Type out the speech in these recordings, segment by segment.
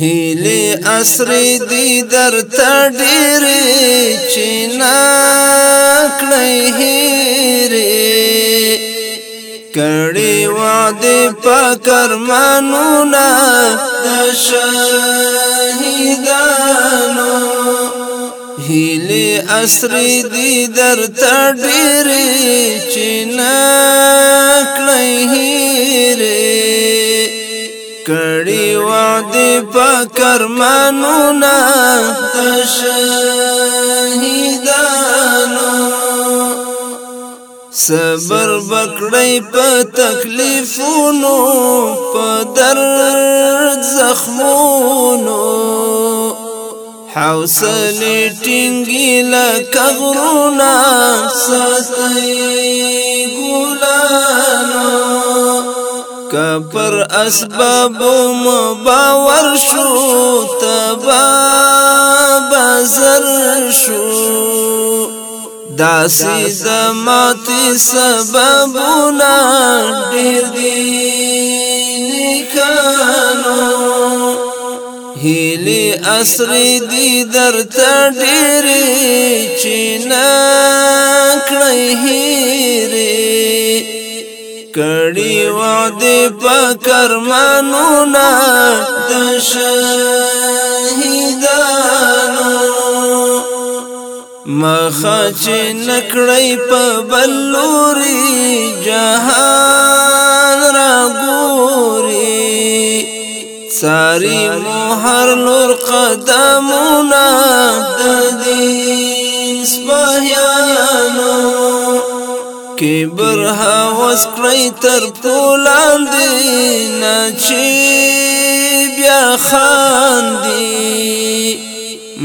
هیلی اسری دی در تا ډیری چینا کړی هیری کړي وعده پکر منونا د شهیدانو هیلی اسری دی در تا ډیری چینا کړی هیری دی پکر منونا د شهیدانو صبر بکړی په تکلیفونو په درد زخمونو حوصله ټینګی لکه غرونا ساتي ګلان کبر اسباب مباور شو تبا بزر شو داسی دماتی سببونا دیر دی نکانو هیلی اسری دی در تا دیری چی نکڑی هیری کړي وعده پکر منو نا د شهیدانو مخچ نکړی په بلوري جهان را ګوري ساری مهر نور قدمونه د دې سپهیا کې برها وسکړی تر پولان دی نچې بیا خان دی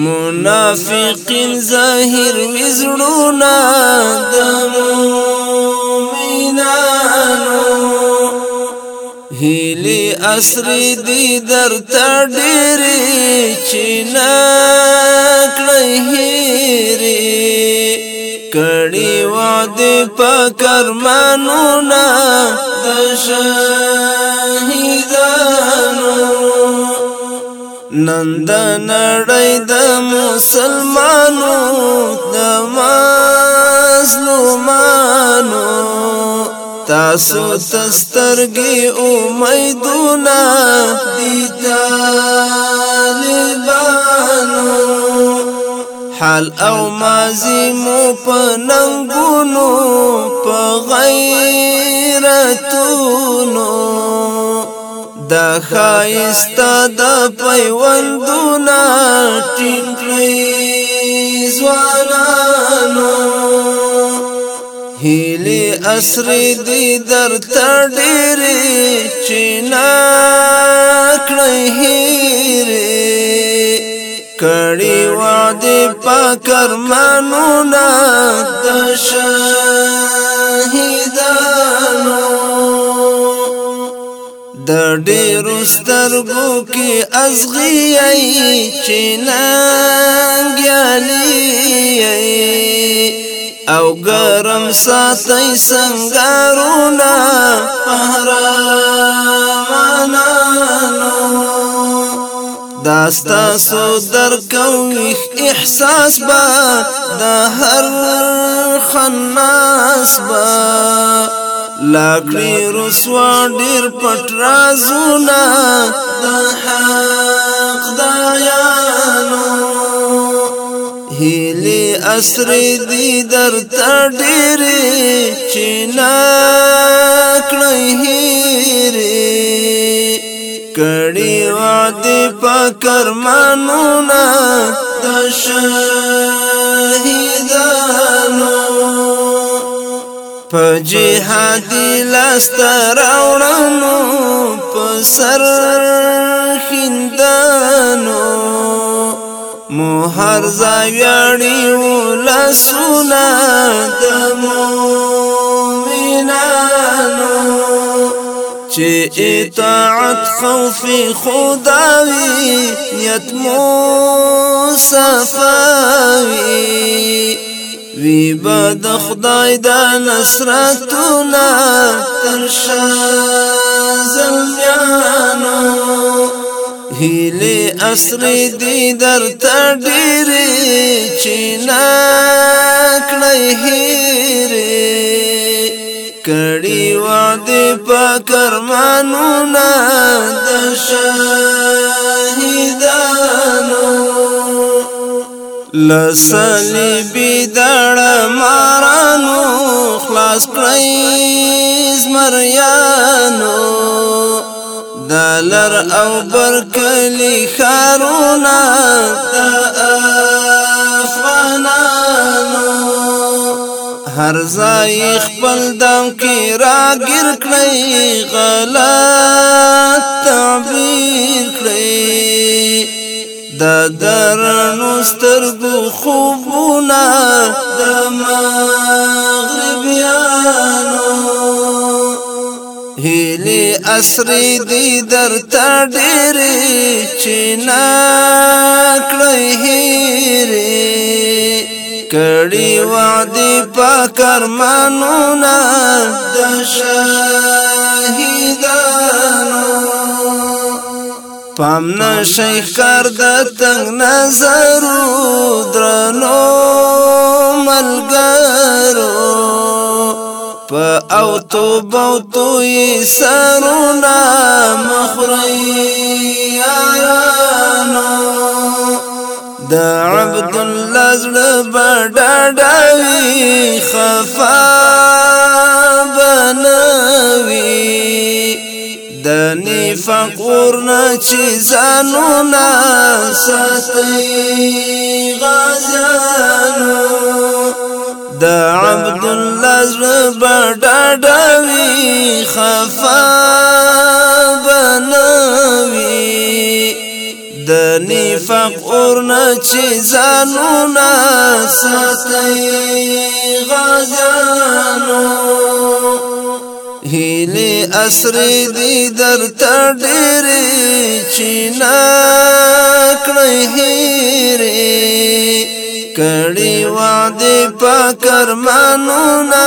منافقین ظاهر وزړونا د مؤمنانو هیلی اسری دی در تا ډېری چې نکړه هېری کړي وعده په کرمانو نا د شهیدانو نند نړۍ د مسلمانو د مظلومانو تاسو تسترګي امیدونه حال او مازی مو په ننګونو په غیرتونو دا خایستا د پیوندونه ټینګلې ځوانانو هیلی اسری دی در تا ډیری چینان دی پاک ارمانو نا د شهیدانو د ډېر سترګو کې ازغي ای چنانګ علی او ګرم ساتي سنگارونه پهرام داستا سو در کوخ احساس با دا هر خناس با لاکړي رسوا ډیر پټ رازونه د حق دایانو هلي اسر دي درته ډېر چې نا کړې هېره کړي وعده پکر مانو نا د شهیدانو په جهاد لاستر اورانو په سر خندانو مهر زاویړي ولسونه د مؤمنانو چه اطاعت خوف خداوي یتمو صفاوي وی بد خدای دا نصرتنا ترشا زلمیانو هیلی اصری دی در تردیری چی نکنی هیری کړي وعده په کرمانو نه د شهیدانو لسلی بيدړ مارانو خلاص کړئ زمریانو دلر او برکلی خارونه د افغانانو هر ځای خپل دم کې را ګر کړی غلط تعبیر کړی د درنو سترګو خوبونه د مغربیانو هلی اسری دی در تا ډېرې چې نا کړی هېرې کړي وعده پکرمانو نه د شهیدانو پام نشي کار د تنگ نظرو درنو ملګرو په او تو بو تو یې سرونه د عبد الله زړه بډاډوي خفا بنوي د نفقور نه چې زانو نه ساتي غزانو د عبد الله زړه بډاډوي خفا فقر نه چې زانونه ساتي غزانو هیلی اسری دی در تا ډیری چې نا کړی هیری کړي وعده پکر مانو نه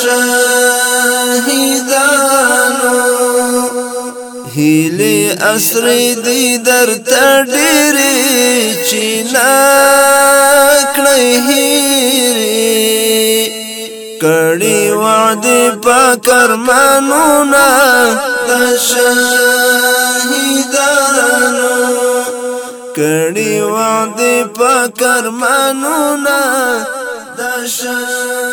شهیدان هیلی اسری دی در تا ڈیری چینا کڑی ہیری کڑی وعدی پا کرمانونا دا شاہیدانو کڑی وعدی پا کرمانونا دا شاہیدانو